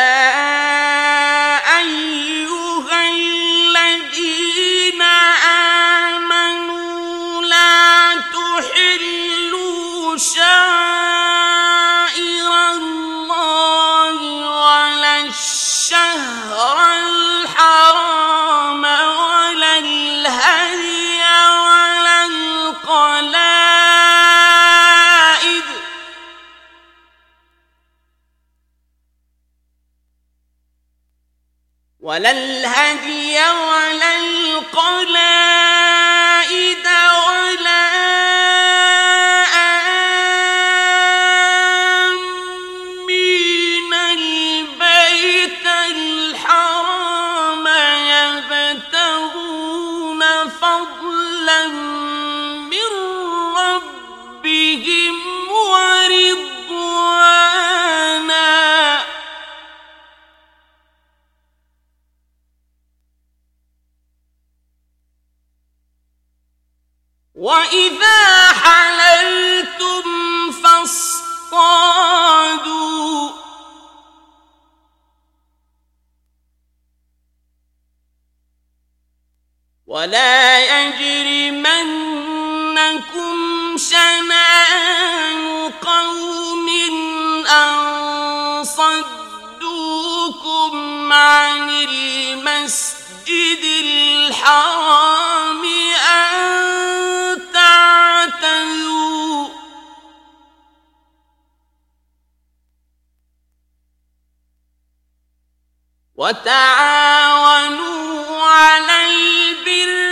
يا ولا الهدي ولا وَلَا يَجْرِمَنَّكُمْ شَنَآنُ قَوْمٍ أَن صَدُّوكُمْ عَنِ الْمَسْجِدِ الْحَرَامِ أَن تعتدوا. وتعاونوا على البر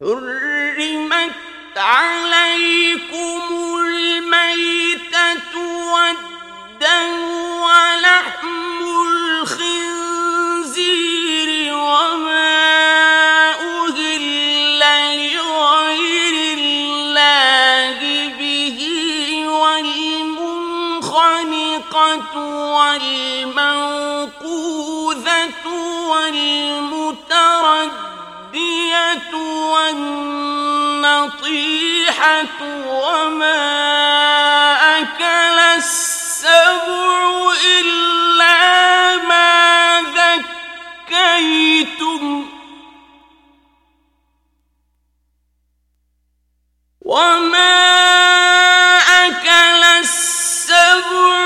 حرمت عليكم الميتة والدم ولحم الخنزير وما أهل لغير الله به والمنخنقة والموقوذة والمتردية والنطيحة وما أكل السبع إلا ما ذكيتم وما أكل السبع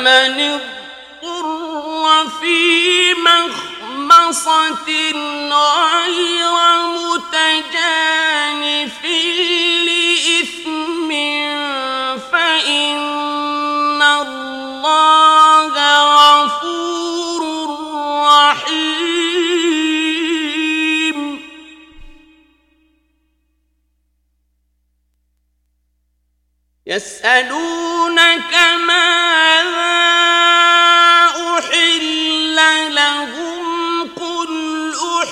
من اضطر في مخمصة غير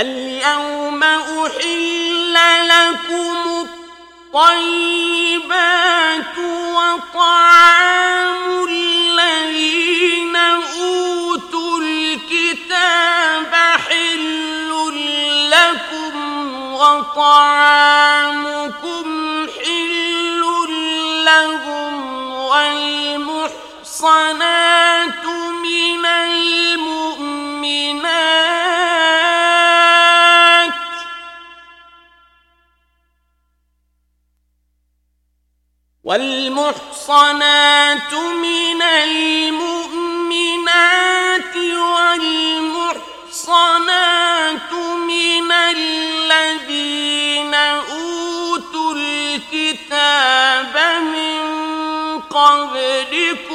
اليوم أحل لكم الطيبات وطعام الذين أوتوا الكتاب حل لكم وطعام والمحصنات من المؤمنات والمحصنات من الذين أوتوا الكتاب من قبلكم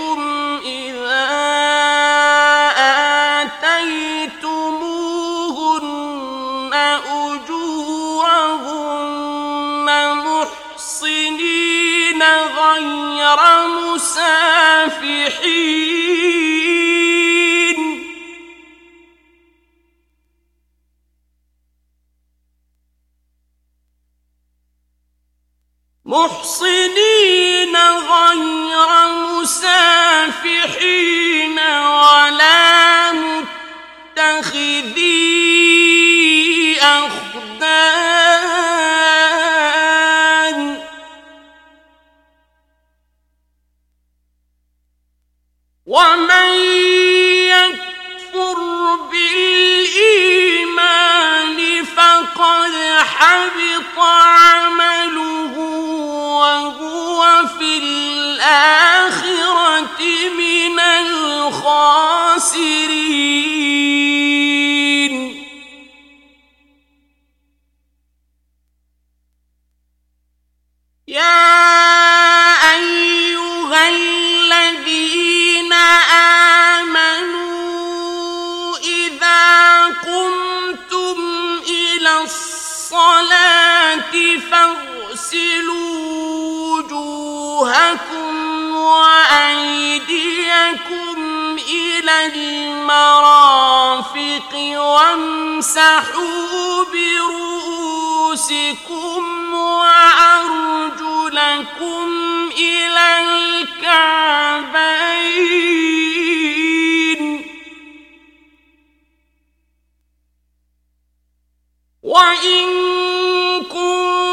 وجوهكم وأيديكم إلى المرافق وامسحوا برؤوسكم وأرجلكم إلى الكعبين وإن كنتم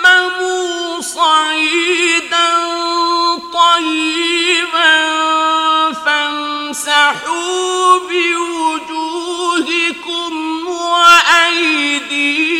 فتيمموا صعيدا بوجوهكم وأيديكم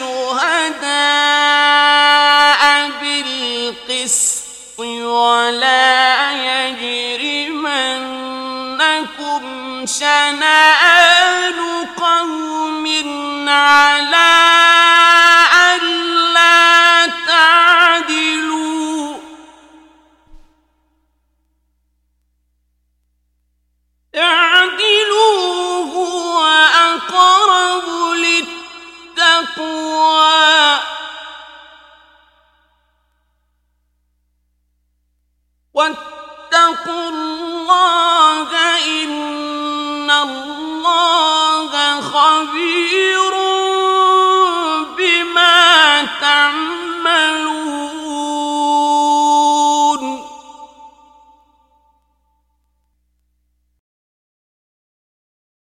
شهداء بالقسط